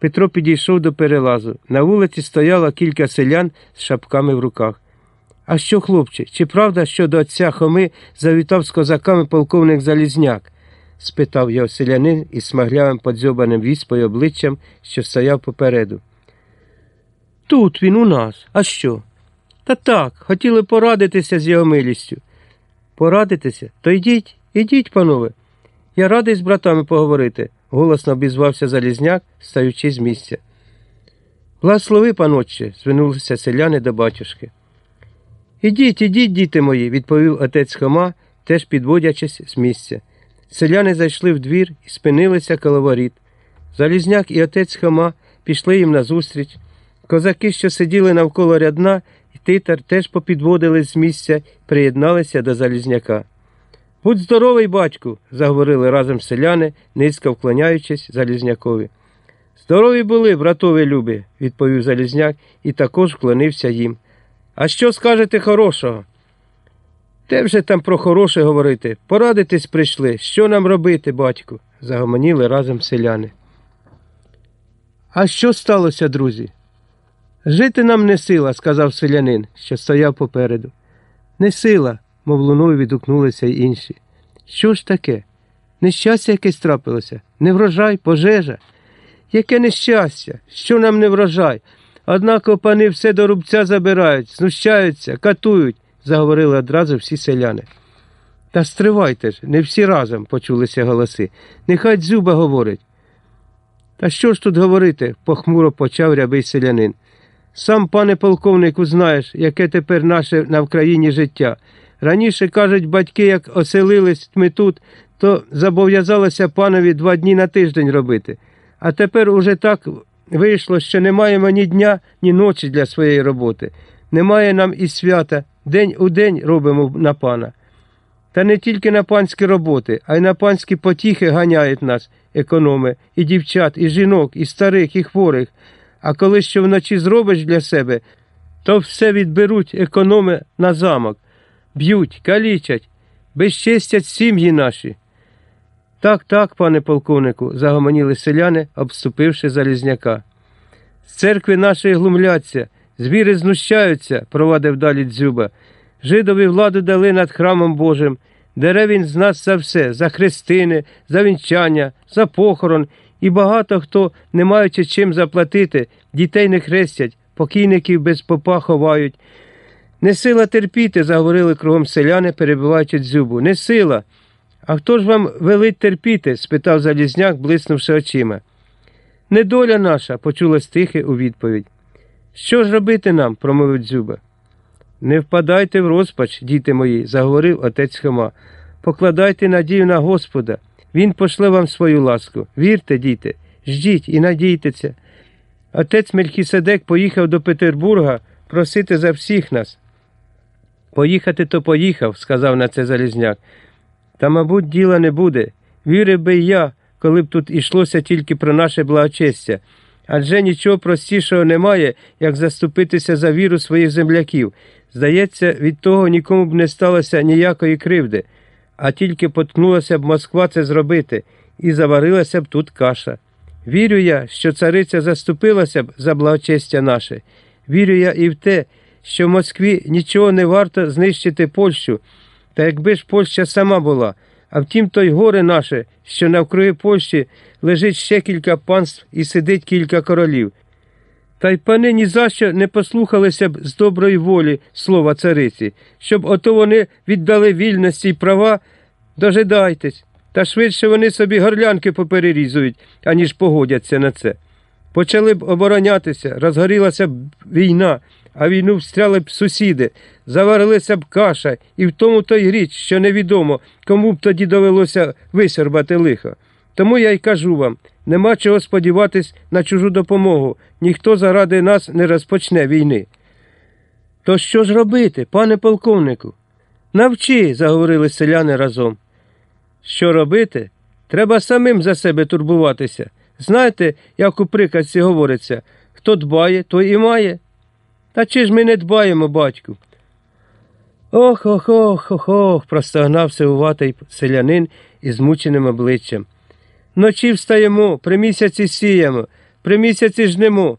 Петро підійшов до перелазу. На вулиці стояло кілька селян з шапками в руках. А що, хлопче, чи правда, що до отця Хоми завітав з козаками полковник Залізняк? спитав його селянин із смаглявим подзьобаним віспою обличчям, що стояв попереду. Тут він у нас. А що? Та так, хотіли порадитися з його милістю. Порадитися? То йдіть, ідіть, панове. Я радий з братами поговорити, голосно обізвався Залізняк, стаючи з місця. Благослови, панотче, звернулися селяни до батюшки. Ідіть, ідіть, діти мої, відповів отець Хома, теж підводячись з місця. Селяни зайшли в двір і спинилися коло воріт. Залізняк і отець Хома пішли їм назустріч. Козаки, що сиділи навколо рядна, і титар теж попідводились з місця приєдналися до Залізняка. Будь здоровий, батьку, заговорили разом селяни, низько вклоняючись Залізнякові. Здорові були, братові любі, відповів Залізняк і також вклонився їм. А що скажете хорошого? Те вже там про хороше говорити. Порадитись прийшли. Що нам робити, батьку? загомоніли разом селяни. А що сталося, друзі? Жити нам не сила, сказав селянин, що стояв попереду. Не сила, мов луною відгукнулися й інші. Що ж таке? Нещастя якесь трапилося, не врожай, пожежа. Яке нещастя, що нам не врожай? Однако пани все до рубця забирають, знущаються, катують, заговорили одразу всі селяни. Та стривайте ж, не всі разом, почулися голоси. Нехай дзюба говорить. Та що ж тут говорити? похмуро почав рябий селянин. Сам, пане полковнику, знаєш, яке тепер наше на Вкраїні життя. Раніше, кажуть, батьки, як оселились ми тут, то зобов'язалося панові два дні на тиждень робити. А тепер уже так вийшло, що не маємо ні дня, ні ночі для своєї роботи. Немає нам і свята, день у день робимо на пана. Та не тільки на панські роботи, а й на панські потіхи ганяють нас, економи, і дівчат, і жінок, і старих, і хворих. А коли що вночі зробиш для себе, то все відберуть економи на замок, б'ють, калічать, безчестять сім'ї наші. Так, так, пане полковнику, загомоніли селяни, обступивши Залізняка. З церкви нашої глумляться, звіри знущаються, провадив далі дзюба. Жидові владу дали над храмом Божим. Дере він з нас за все, за хрестини, за вінчання, за похорон, і багато хто, не маючи чим заплатити, дітей не хрестять, покійників без попа ховають. Не сила терпіти, заговорили кругом селяни, перебиваючи дзюбу. Не сила. А хто ж вам велить терпіти? спитав Залізняк, блиснувши очима. Недоля наша, почулось тихе у відповідь. Що ж робити нам? промовив дзюба. Не впадайте в розпач, діти мої, заговорив отець Хома. Покладайте надію на Господа. Він пошле вам свою ласку. Вірте, діти, ждіть і надійтеся. Отець Мельхіседек поїхав до Петербурга просити за всіх нас. Поїхати то поїхав, сказав на це Залізняк. Та, мабуть, діла не буде. Вірив би я, коли б тут ішлося тільки про наше благочестя. Адже нічого простішого немає, як заступитися за віру своїх земляків. Здається, від того нікому б не сталося ніякої кривди, а тільки поткнулася б Москва це зробити, і заварилася б тут каша. Вірю я, що цариця заступилася б за благочестя наше. Вірю я і в те, що в Москві нічого не варто знищити Польщу, та якби ж Польща сама була. А втім, той горе наше, що навкруги Польщі лежить ще кілька панств і сидить кілька королів. Та й пани ні за що не послухалися б з доброї волі слова цариці, щоб ото вони віддали вільності й права, дожидайтесь, та швидше вони собі горлянки поперерізують, аніж погодяться на це. Почали б оборонятися, розгорілася б війна, а війну встряли б сусіди, заварилася б каша, і в тому то й річ, що невідомо, кому б тоді довелося висорбати лихо. Тому я й кажу вам нема чого сподіватись на чужу допомогу, ніхто заради нас не розпочне війни. То що ж робити, пане полковнику? Навчи, заговорили селяни разом. Що робити? Треба самим за себе турбуватися. Знаєте, як у приказці говориться, хто дбає, той і має. Та чи ж ми не дбаємо, батьку? Ох ох ох ох ох, простогнав сивуватий селянин із мученим обличчям. Вночі встаємо, при місяці сіємо, При місяці жнемо.